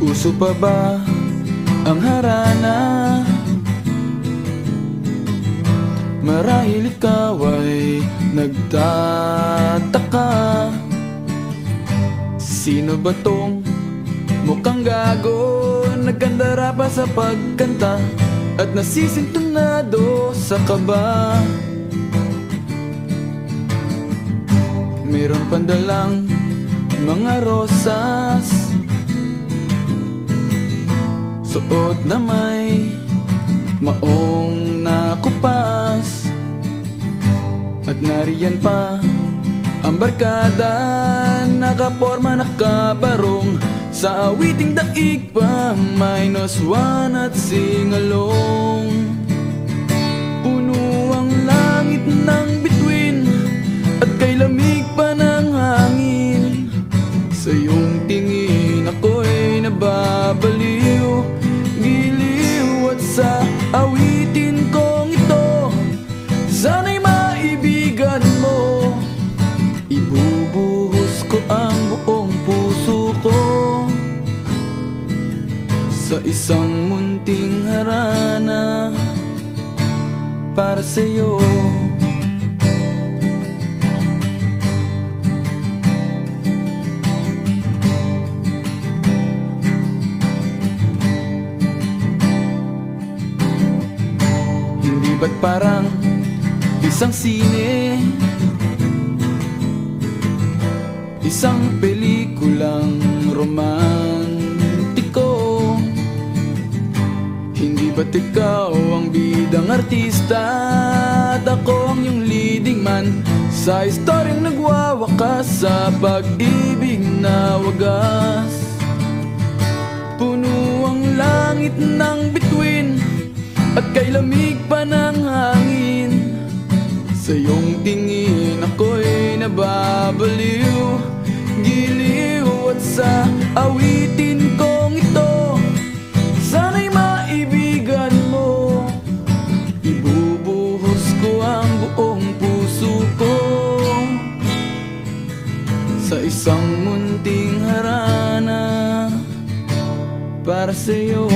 puso pa ba ang harana? Marahil ikaw ay nagtataka. Sino ba tong mukhang gago Nagkandara pa sa pagkanta At nasisintunado sa kaba? Meron pandalang mga rosas Suot na may maong nakupas. At nariyan pa ang barkada Nakaporma nakabarong. Sa awiting daig pa Minus one at singalong. Puno ang langit ng bituin At kay lamig pa ng hangin. Sa iyong tingin ako'y nababaliw isang munting harana Para sa'yo. Hindi ba't parang isang sine? Isang pelikulang romantiko Ba't ikaw ang bidang artista At ako ang iyong leading man. Sa istoryang nagwawakas Sa pag-ibig na wagas. Puno ang langit ng bituin At kay lamig pa ng hangin. Sa iyong tingin ako'y nababaliw Giliw at sa awitin kong Sa isang munting harana Para sa'yo